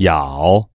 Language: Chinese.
咬。